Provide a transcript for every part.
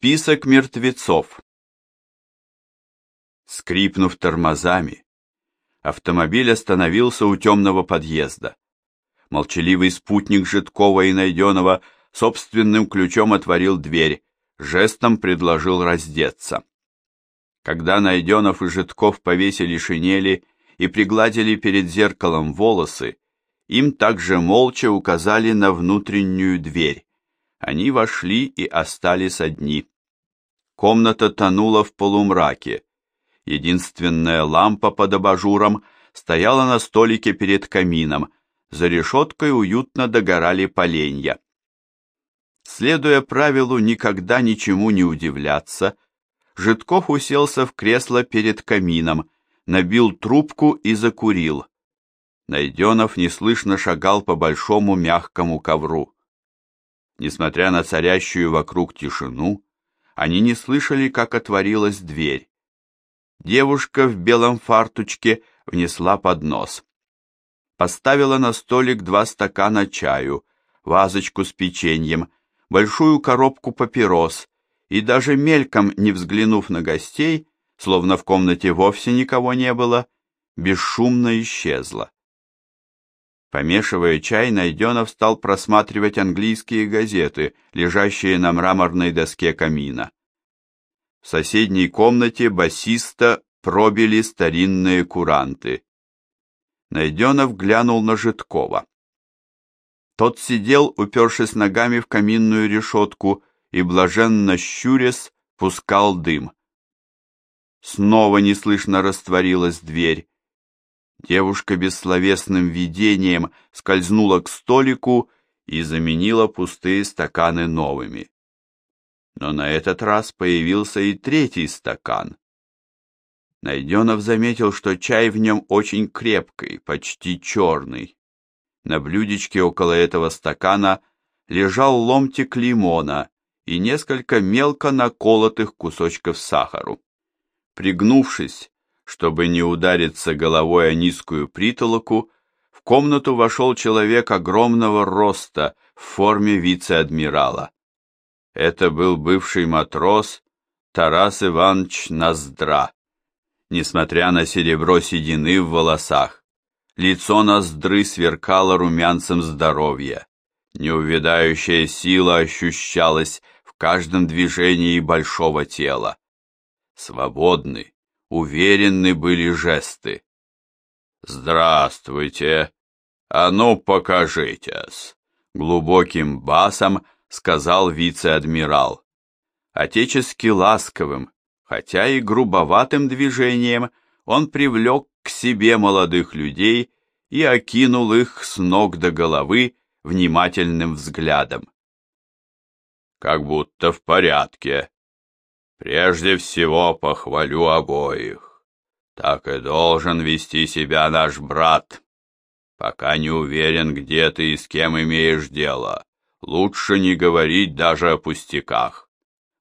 Список мертвецов. Скрипнув тормозами, автомобиль остановился у темного подъезда. Молчаливый спутник Житкова и Найденова собственным ключом отворил дверь, жестом предложил раздеться. Когда Найденов и Житков повесили шинели и пригладили перед зеркалом волосы, им также молча указали на внутреннюю дверь. Они вошли и остались одни. Комната тонула в полумраке. Единственная лампа под абажуром стояла на столике перед камином, за решеткой уютно догорали поленья. Следуя правилу никогда ничему не удивляться, Житков уселся в кресло перед камином, набил трубку и закурил. Найденов неслышно шагал по большому мягкому ковру. Несмотря на царящую вокруг тишину, они не слышали, как отворилась дверь. Девушка в белом фартучке внесла поднос. Поставила на столик два стакана чаю, вазочку с печеньем, большую коробку папирос и даже мельком, не взглянув на гостей, словно в комнате вовсе никого не было, бесшумно исчезла. Помешивая чай, Найденов стал просматривать английские газеты, лежащие на мраморной доске камина. В соседней комнате басиста пробили старинные куранты. Найденов глянул на Житкова. Тот сидел, упершись ногами в каминную решетку, и, блаженно щурясь, пускал дым. Снова неслышно растворилась дверь. Девушка бессловесным видением скользнула к столику и заменила пустые стаканы новыми. Но на этот раз появился и третий стакан. Найденов заметил, что чай в нем очень крепкий, почти черный. На блюдечке около этого стакана лежал ломтик лимона и несколько мелко наколотых кусочков сахару. Пригнувшись, чтобы не удариться головой о низкую притолоку, в комнату вошел человек огромного роста в форме вице-адмирала. Это был бывший матрос Тарас Иванович Ноздра. Несмотря на серебро седины в волосах, лицо Ноздры сверкало румянцем здоровья. Неувядающая сила ощущалась в каждом движении большого тела. Свободный, уверенны были жесты. «Здравствуйте! А ну, покажитесь!» Глубоким басом сказал вице-адмирал. Отечески ласковым, хотя и грубоватым движением, он привлек к себе молодых людей и окинул их с ног до головы внимательным взглядом. «Как будто в порядке», Прежде всего похвалю обоих. Так и должен вести себя наш брат. Пока не уверен, где ты и с кем имеешь дело, лучше не говорить даже о пустяках.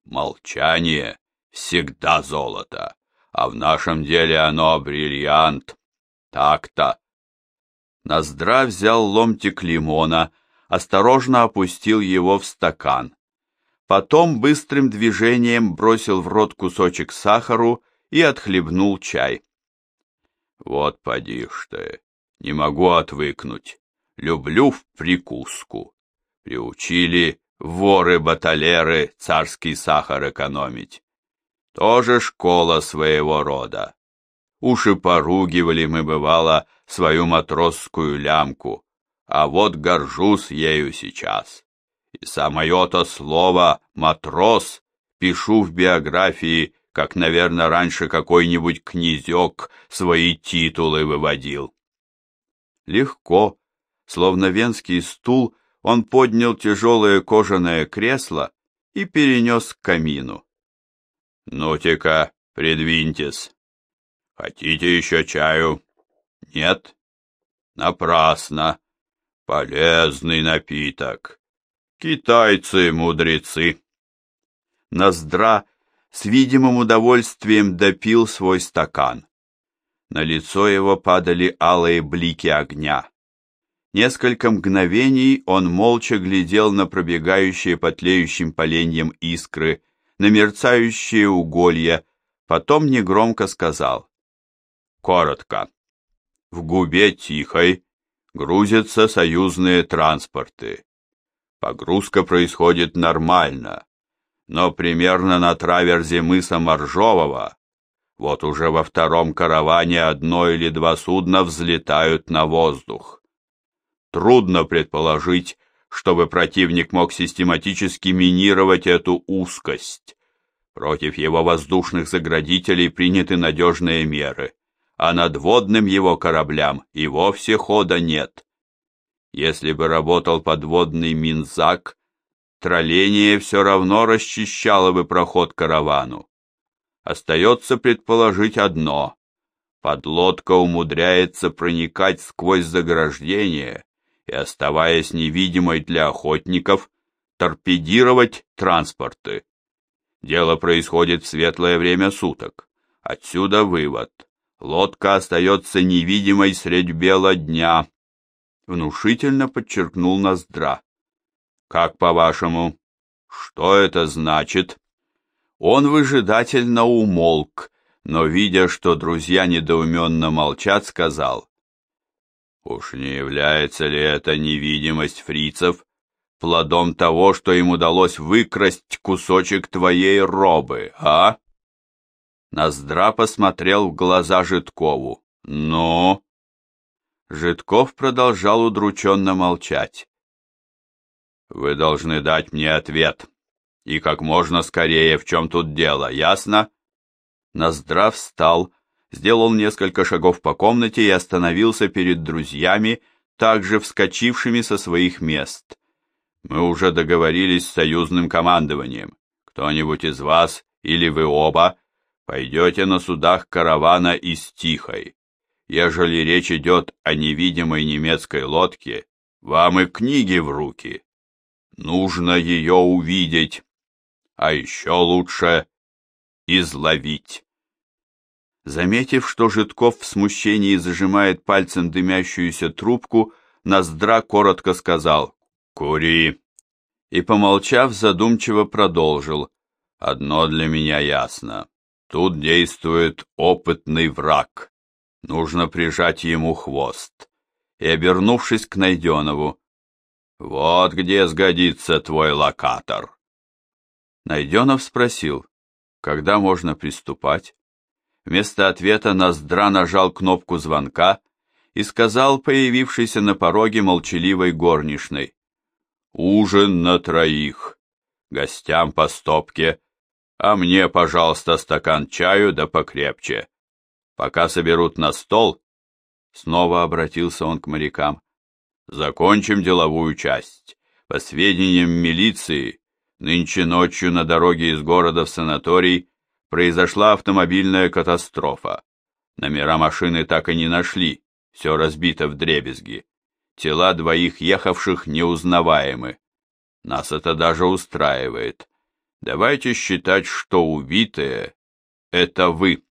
Молчание всегда золото, а в нашем деле оно бриллиант. Так-то. Ноздра взял ломтик лимона, осторожно опустил его в стакан. Потом быстрым движением бросил в рот кусочек сахару и отхлебнул чай. Вот поди ж ты, не могу отвыкнуть. Люблю в прикуску. Приучили воры-баталеры царский сахар экономить. Тоже школа своего рода. Уж и поругивали мы, бывало, свою матросскую лямку, а вот горжусь ею сейчас. Самое-то слово «матрос» пишу в биографии, как, наверное, раньше какой-нибудь князек свои титулы выводил. Легко, словно венский стул, он поднял тяжелое кожаное кресло и перенес к камину. «Ну-те-ка, придвиньтесь. Хотите еще чаю?» «Нет?» «Напрасно. Полезный напиток. Китайцы-мудрецы. Ноздра с видимым удовольствием допил свой стакан. На лицо его падали алые блики огня. Несколько мгновений он молча глядел на пробегающие по тлеющим поленьям искры, на мерцающие уголья, потом негромко сказал. Коротко. В губе Тихой грузятся союзные транспорты. Погрузка происходит нормально, но примерно на траверзе мыса Моржового вот уже во втором караване одно или два судна взлетают на воздух. Трудно предположить, чтобы противник мог систематически минировать эту узкость. Против его воздушных заградителей приняты надежные меры а надводным его кораблям и вовсе хода нет. Если бы работал подводный Минзак, тролление все равно расчищало бы проход каравану. Остается предположить одно. Подлодка умудряется проникать сквозь заграждение и, оставаясь невидимой для охотников, торпедировать транспорты. Дело происходит в светлое время суток. Отсюда вывод лодка остается невидимой средь бела дня, внушительно подчеркнул Ноздра. Как по-вашему, что это значит? Он выжидательно умолк, но, видя, что друзья недоуменно молчат, сказал. Уж не является ли эта невидимость фрицев плодом того, что им удалось выкрасть кусочек твоей робы, а? Ноздра посмотрел в глаза Житкову. «Ну?» Житков продолжал удрученно молчать. «Вы должны дать мне ответ. И как можно скорее, в чем тут дело, ясно?» Ноздра встал, сделал несколько шагов по комнате и остановился перед друзьями, также вскочившими со своих мест. «Мы уже договорились с союзным командованием. Кто-нибудь из вас или вы оба Пойдете на судах каравана из Тихой. Ежели речь идет о невидимой немецкой лодке, вам и книги в руки. Нужно ее увидеть, а еще лучше изловить. Заметив, что Житков в смущении зажимает пальцем дымящуюся трубку, Ноздра коротко сказал «Кури!» и, помолчав, задумчиво продолжил «Одно для меня ясно. Тут действует опытный враг. Нужно прижать ему хвост. И, обернувшись к Найденову, «Вот где сгодится твой локатор». Найденов спросил, когда можно приступать. Вместо ответа Ноздра нажал кнопку звонка и сказал появившейся на пороге молчаливой горничной, «Ужин на троих, гостям по стопке, а мне, пожалуйста, стакан чаю да покрепче. Пока соберут на стол, снова обратился он к морякам, закончим деловую часть. По сведениям милиции, нынче ночью на дороге из города в санаторий произошла автомобильная катастрофа. Номера машины так и не нашли, все разбито в дребезги. Тела двоих ехавших неузнаваемы. Нас это даже устраивает. Давайте считать, что убитые — это вы.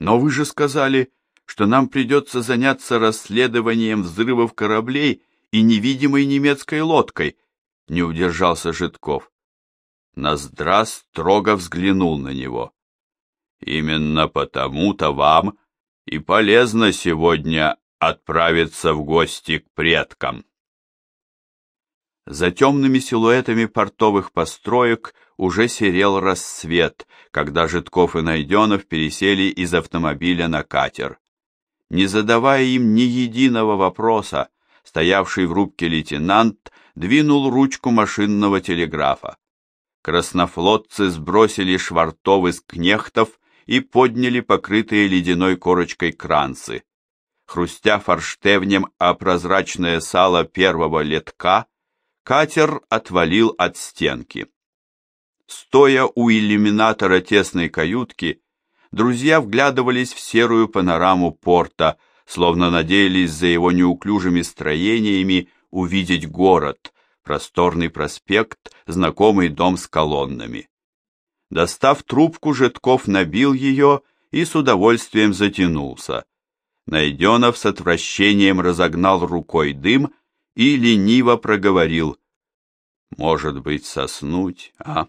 Но вы же сказали, что нам придется заняться расследованием взрывов кораблей и невидимой немецкой лодкой, — не удержался Житков. Ноздра строго взглянул на него. Именно потому-то вам и полезно сегодня отправиться в гости к предкам. За темными силуэтами портовых построек уже серел рассвет, когда Житков и Найденов пересели из автомобиля на катер. Не задавая им ни единого вопроса, стоявший в рубке лейтенант двинул ручку машинного телеграфа. Краснофлотцы сбросили швартов из кнехтов и подняли покрытые ледяной корочкой кранцы. Хрустя форштевнем о прозрачное сало первого летка, Катер отвалил от стенки. Стоя у иллюминатора тесной каютки, друзья вглядывались в серую панораму порта, словно надеялись за его неуклюжими строениями увидеть город, просторный проспект, знакомый дом с колоннами. Достав трубку, Житков набил ее и с удовольствием затянулся. Найденов с отвращением разогнал рукой дым и лениво проговорил. Может быть, соснуть, а?